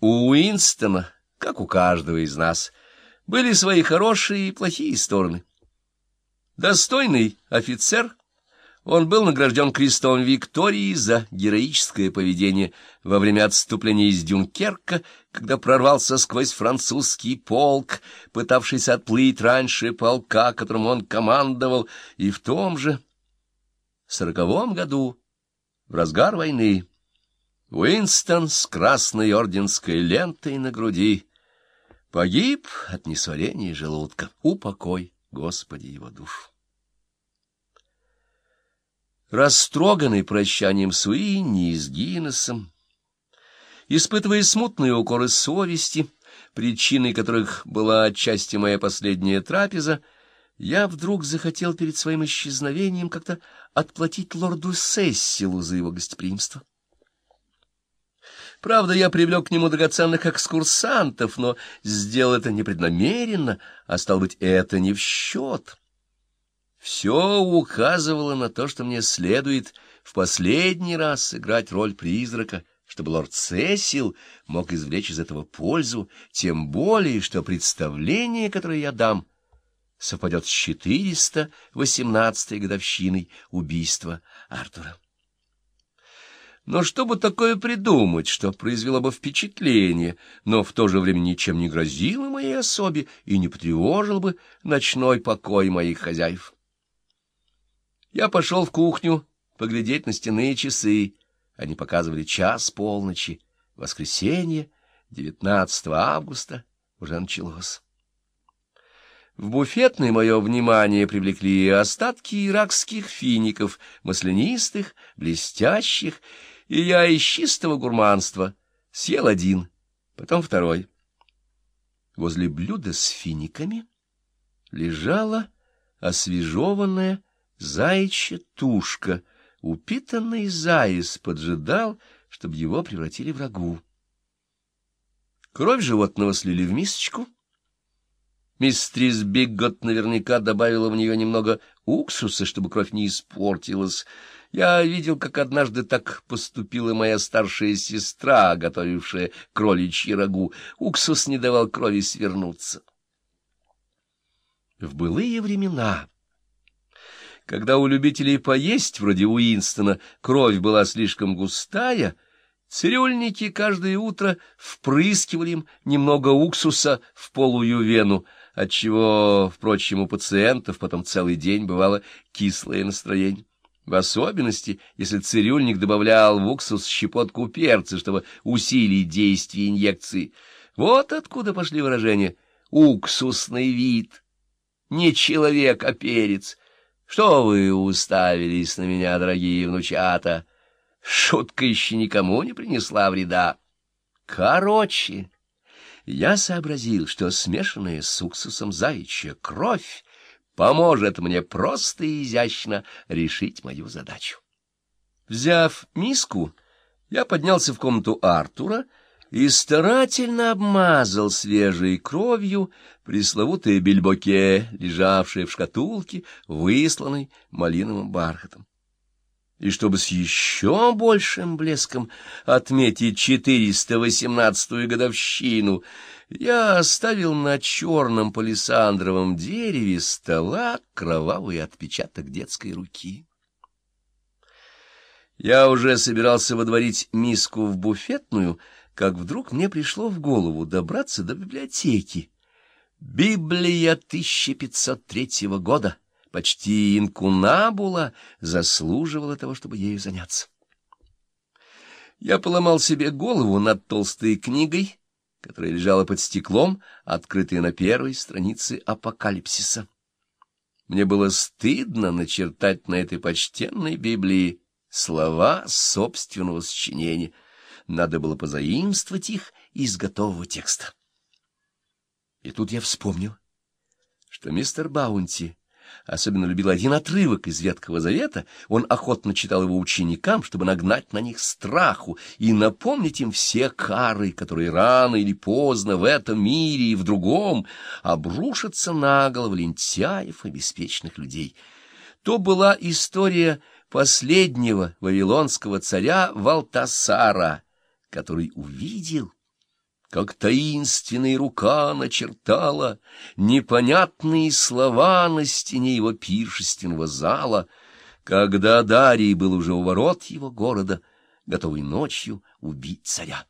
У Уинстона, как у каждого из нас, были свои хорошие и плохие стороны. Достойный офицер, он был награжден крестом Виктории за героическое поведение во время отступления из Дюнкерка, когда прорвался сквозь французский полк, пытавшийся отплыть раньше полка, которым он командовал, и в том же сороковом году, в разгар войны, Уинстон с красной орденской лентой на груди погиб от несварения желудка. Упокой, Господи, его душу. Растроганный прощанием с Уинни и с Гиннесом, испытывая смутные укоры совести, причиной которых была отчасти моя последняя трапеза, я вдруг захотел перед своим исчезновением как-то отплатить лорду Сессилу за его гостеприимство. Правда, я привлек к нему драгоценных экскурсантов, но сделал это непреднамеренно, а, стал быть, это не в счет. Все указывало на то, что мне следует в последний раз сыграть роль призрака, чтобы лорд Сесил мог извлечь из этого пользу, тем более, что представление, которое я дам, совпадет с 418-й годовщиной убийства Артура. Но чтобы такое придумать, что произвело бы впечатление, но в то же время ничем не грозило моей особе и не потревожило бы ночной покой моих хозяев? Я пошел в кухню поглядеть на стенные часы. Они показывали час полночи. Воскресенье, 19 августа, уже началось. В буфетное мое внимание привлекли остатки иракских фиников, маслянистых, блестящих, и я из чистого гурманства съел один, потом второй. Возле блюда с финиками лежала освежеванная заячья тушка. Упитанный заяц поджидал, чтобы его превратили в рагу. Кровь животного слили в мисочку. Мистрис Биггот наверняка добавила в нее немного уксуса, чтобы кровь не испортилась. Я видел, как однажды так поступила моя старшая сестра, готовившая кроличьи рагу. Уксус не давал крови свернуться. В былые времена, когда у любителей поесть, вроде Уинстона, кровь была слишком густая, цирюльники каждое утро впрыскивали им немного уксуса в полую вену, отчего, впрочем, у пациентов потом целый день бывало кислое настроение в особенности, если цирюльник добавлял в уксус щепотку перца, чтобы усилить действие инъекции. Вот откуда пошли выражения «уксусный вид». Не человек, а перец. Что вы уставились на меня, дорогие внучата? Шутка еще никому не принесла вреда. Короче, я сообразил, что смешанная с уксусом заячья кровь поможет мне просто и изящно решить мою задачу. Взяв миску, я поднялся в комнату Артура и старательно обмазал свежей кровью пресловутое бельбоке, лежавшее в шкатулке, высланной малиновым бархатом. И чтобы с еще большим блеском отметить 418-ю годовщину, я оставил на черном палисандровом дереве стола кровавый отпечаток детской руки. Я уже собирался водворить миску в буфетную, как вдруг мне пришло в голову добраться до библиотеки. Библия 1503 года, почти инкунабула, заслуживала того, чтобы ею заняться. Я поломал себе голову над толстой книгой, которая лежала под стеклом, открытая на первой странице апокалипсиса. Мне было стыдно начертать на этой почтенной Библии слова собственного сочинения. Надо было позаимствовать их из готового текста. И тут я вспомнил, что мистер Баунти особенно любил один отрывок из Ветхого Завета, он охотно читал его ученикам, чтобы нагнать на них страху и напомнить им все кары, которые рано или поздно в этом мире и в другом обрушатся на головы лентяев и беспечных людей. То была история последнего вавилонского царя Валтасара, который увидел как таинственная рука начертала непонятные слова на стене его пиршественного зала, когда Дарий был уже у ворот его города, готовый ночью убить царя.